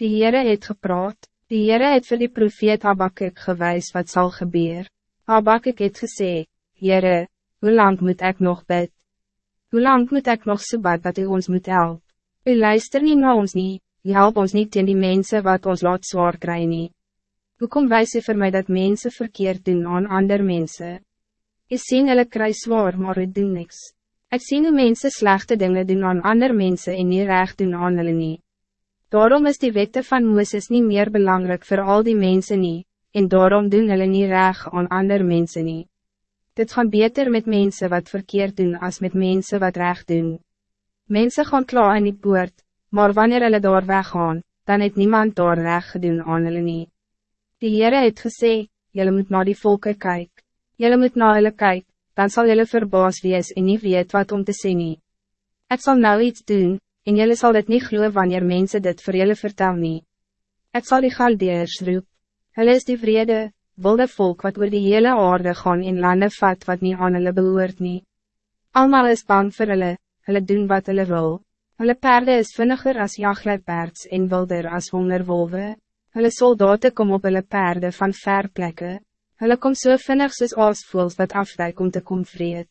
Die Heere het gepraat, die Heere het vir die profeet Habakkuk gewys wat zal gebeuren. Habakkuk het gesê, Heere, hoe lang moet ik nog bid? Hoe lang moet ik nog so bad dat u ons moet helpen? U luister niet naar ons niet, u help ons niet in die mensen wat ons laat zwaar krijgen. nie. Hoekom wijs u vir my dat mensen verkeerd doen aan ander mensen? Ik sien hulle kry zwaar, maar u doen niks. Ik sien hoe mensen slechte dingen doen aan ander mensen en niet recht doen aan hulle nie. Daarom is die wette van Moeses niet meer belangrijk voor al die mensen niet, en daarom doen hulle niet recht aan ander mensen niet. Dit gaan beter met mensen wat verkeerd doen als met mensen wat recht doen. Mensen gaan klaar in die poort, maar wanneer hulle daar weggaan, dan het niemand daar recht gedoen aan hulle nie. Die Heere het gesê, jylle moet naar die volken kyk, jylle moet naar hulle kyk, dan zal jylle verbaas wees en nie weet wat om te sê nie. Ek sal nou iets doen, en jylle sal dit niet glo wanneer mensen dit voor jylle vertel nie. Ek sal die galdeers roep, hulle is die vrede, wilde volk wat oor die hele aarde gaan in lande vat wat niet aan hulle behoort nie. Almal is bang vir hulle, hulle doen wat hulle wil. Hulle perde is vinniger as jagluipaards en wilder as hongerwolwe. Hulle soldaten kom op hulle perde van ver plekke. Hulle kom so vinnig soos aasvoels wat afwijk om te kom vreed.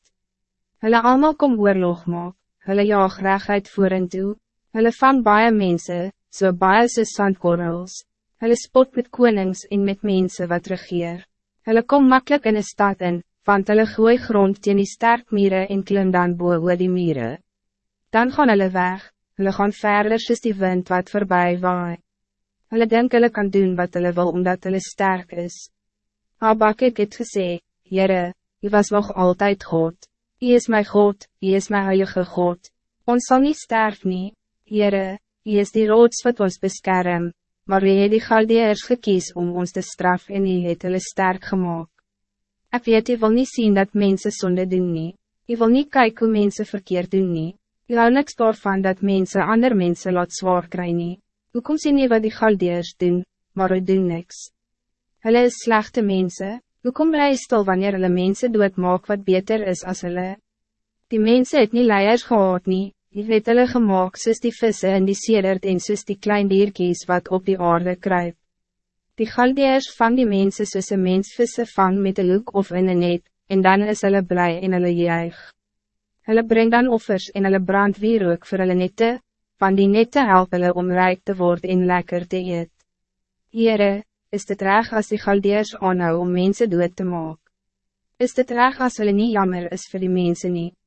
Hulle allemaal kom oorlog maak, hulle jaag reguit vorentoe. Hulle vang baie mense, so baie soos sandkorrels. Hulle spot met konings en met mensen wat regeer. Hulle kom makkelijk in een stad in, want hulle gooi grond teen die sterk mieren en klim dan boe oor die mieren. Dan gaan hulle weg, hulle gaan verder soos die wind wat voorbij waai. Hulle denk hulle kan doen wat hulle wil omdat hulle sterk is. Habakkuk het gesê, Jere, U was nog altijd God. U is mijn God, U is mijn heilige God. Ons zal niet sterven nie, Jere, U is die roods wat ons beskerm, maar U het die galdeers gekies om ons te straf en U het hulle sterk gemaakt. Ik weet, u wil niet zien dat mensen zonde doen nie. U wil niet kijken hoe mensen verkeerd doen nie. U hou niks daarvan dat mensen ander mensen laat zwaar kry nie. Hoe kom sien nie wat die galdeers doen, maar u doen niks. Hulle is slechte mensen. Hoe kom bly stil wanneer hulle mense doodmaak wat beter is als hulle? Die mensen het nie leiers gehad nie, die het hulle gemaakt soos die vissen en die sedert en soos die klein dierkies wat op die aarde kruip. Die galdeers vang die mensen soos een mens visse vang met een hoek of in een net, en dan is hulle blij en hulle juig. Hulle bring dan offers en hulle brand weer ook vir hulle nette, van die nette help hulle om rijk te worden en lekker te eet. Heere, is dit reg als die galdeers aanhou om mensen dood te maken? Is dit reg als hulle niet jammer is voor die mensen niet?